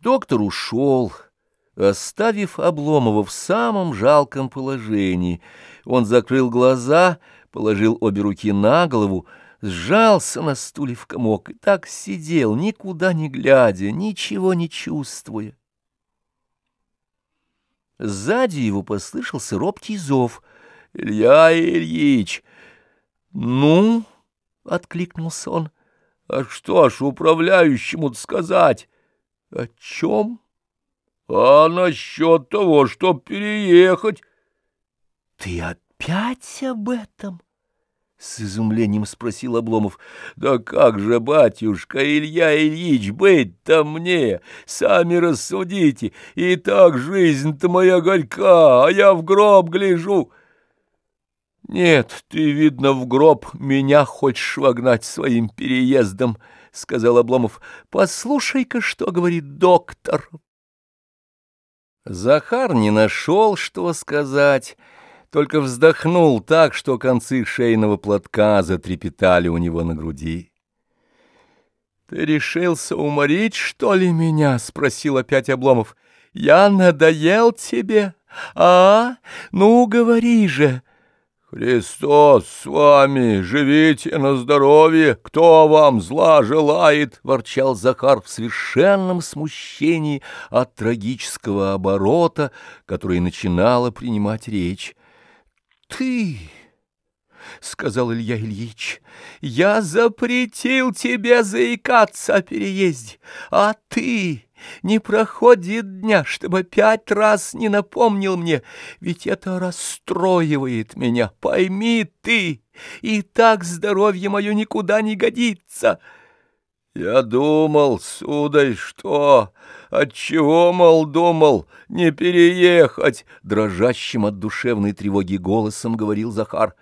Доктор ушел, оставив Обломова в самом жалком положении. Он закрыл глаза, положил обе руки на голову, сжался на стуле в комок и так сидел, никуда не глядя, ничего не чувствуя. Сзади его послышался робкий зов. «Илья Ильич!» «Ну?» — откликнулся он. «А что ж управляющему сказать?» О чем? А насчет того, чтоб переехать. Ты опять об этом? С изумлением спросил Обломов. Да как же, батюшка Илья Ильич, быть-то мне? Сами рассудите. И так жизнь-то моя горька, а я в гроб гляжу. Нет, ты, видно, в гроб меня хочешь вогнать своим переездом, —— сказал Обломов. — Послушай-ка, что говорит доктор. Захар не нашел, что сказать, только вздохнул так, что концы шейного платка затрепетали у него на груди. — Ты решился уморить, что ли, меня? — спросил опять Обломов. — Я надоел тебе? А? Ну, говори же! — «Христос с вами! Живите на здоровье! Кто вам зла желает?» — ворчал Захар в совершенном смущении от трагического оборота, который начинала принимать речь. «Ты!» — сказал Илья Ильич, — «я запретил тебе заикаться о переезде, а ты...» Не проходит дня, чтобы пять раз не напомнил мне, ведь это расстроивает меня, пойми ты, и так здоровье мое никуда не годится. Я думал, сударь, что... Отчего, мол, думал, не переехать? Дрожащим от душевной тревоги голосом говорил Захар.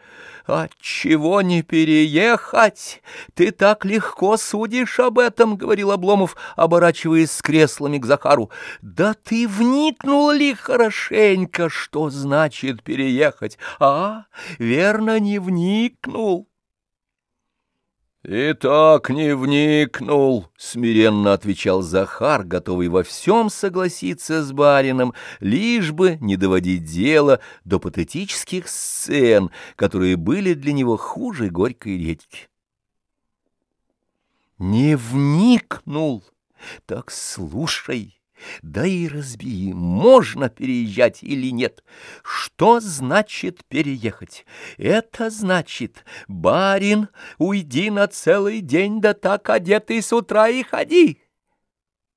«Отчего не переехать? Ты так легко судишь об этом», — говорил Обломов, оборачиваясь с креслами к Захару. «Да ты вникнул ли хорошенько, что значит переехать? А, верно, не вникнул». «И так не вникнул», — смиренно отвечал Захар, готовый во всем согласиться с барином, лишь бы не доводить дело до патетических сцен, которые были для него хуже горькой редьки. «Не вникнул? Так слушай». Да и разбери, можно переезжать или нет. Что значит переехать? Это значит, барин, уйди на целый день, да так одетый с утра и ходи.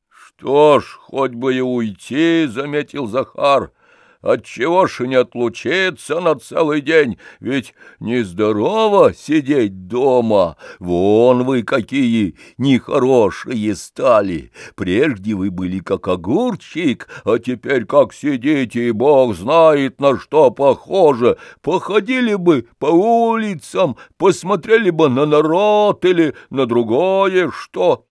Что ж, хоть бы и уйти, — заметил Захар, — Отчего ж не отлучиться на целый день? Ведь нездорово сидеть дома. Вон вы какие нехорошие стали. Прежде вы были как огурчик, а теперь как сидите, и бог знает, на что похоже. Походили бы по улицам, посмотрели бы на народ или на другое что.